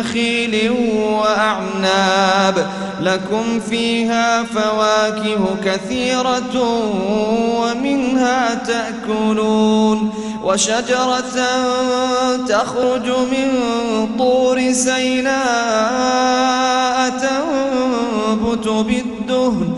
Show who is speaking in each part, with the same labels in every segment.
Speaker 1: نخيل وأعناب. لكم فيها فواكه كثيرة ومنها تأكلون. وشجرة تخرج من طور سيناء تنبت بالدهن.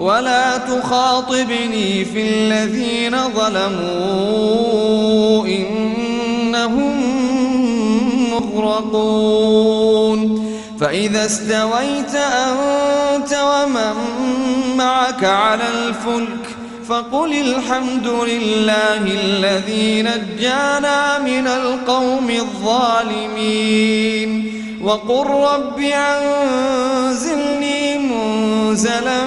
Speaker 1: ولا تخاطبني في الذين ظلموا. إنهم مغرقون. فإذا استويت أنت ومن معك على الفلك فقل الحمد لله الذي نجانا من القوم الظالمين. وقل رب أنزلني منزلا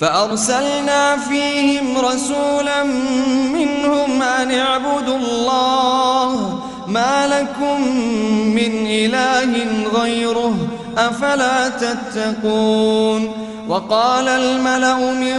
Speaker 1: فأرسلنا فيهم رسولا منهم أن اعبدوا الله ما لكم من إله غيره أفلا تتقون وقال الملأ من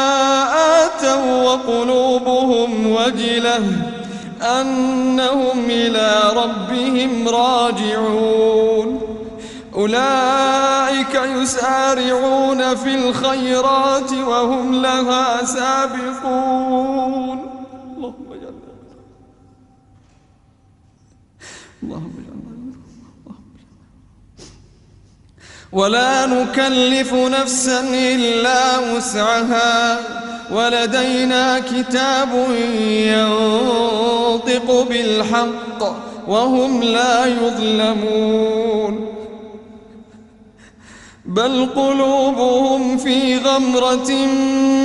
Speaker 1: وقلوبهم وجلة أنهم إلى ربهم راجعون. أولئك يسارعون في الخيرات وهم لها سابقون. اللهم اجعلنا اللهم ولا نكلف نفسا إلا وسعها. ولدينا كتاب ينطق بالحق وهم لا يظلمون. بل قلوبهم في غمرة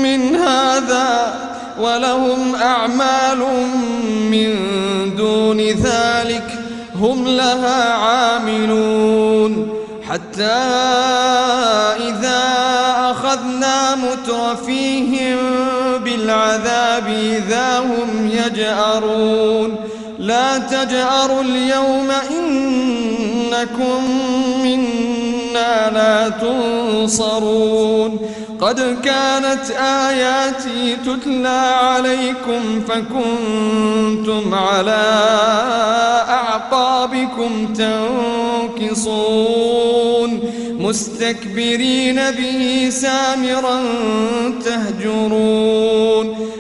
Speaker 1: من هذا ولهم أعمال من دون ذلك هم لها عاملون. حتى بالعذاب إذا هم يجأرون. لا تجأروا اليوم إنكم منا لا تنصرون. قد كانت آياتي تتلى عليكم فكنتم على أعقابكم تنكصون. مستكبرين به سامرا تهجرون.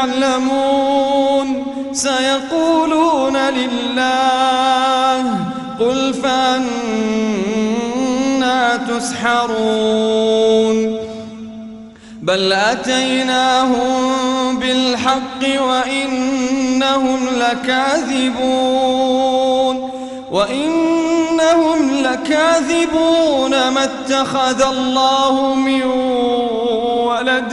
Speaker 1: كنتم تعلمون سيقولون لله قل فأنا تسحرون. بل أتيناهم بالحق وإنهم لكاذبون. وإنهم لكاذبون ما اتخذ الله من ولد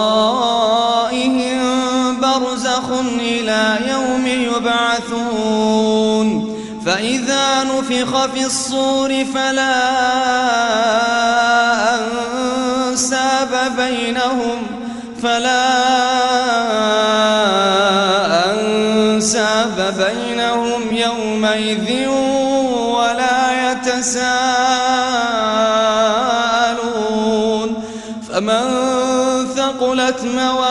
Speaker 1: نفخ في الصور فلا أنساب بينهم فلا أنساب بينهم يومئذ ولا يتساءلون. فمن ثقلت موازينه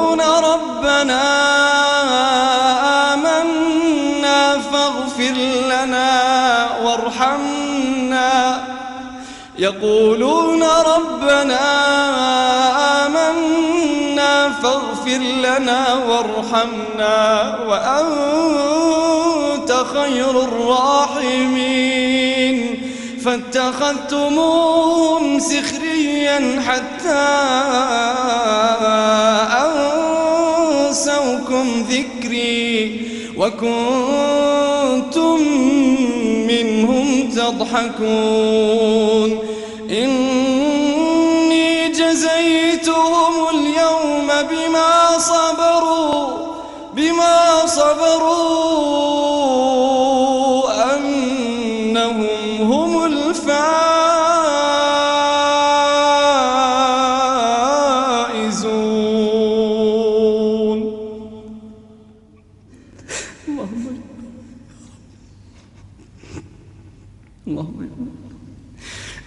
Speaker 1: وارحمنا يقولون ربنا آمنا فاغفر لنا وارحمنا وأنت خير الراحمين. فاتخذتموهم سخريا حتى أنسوكم ذكري. وكنتم منهم تضحكون إني جزيتهم اليوم بما صبروا بما صبروا.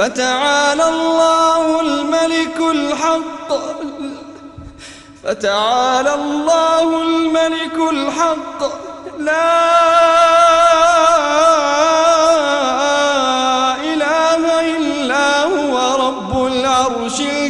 Speaker 1: فتعالى الله الملك الحق. فتعالى الله الملك الحق. لا إله إلا هو رب العرش الكريم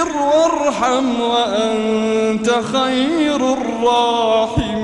Speaker 1: اغفر وارحم وأنت خير الراحمين.